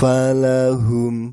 falahum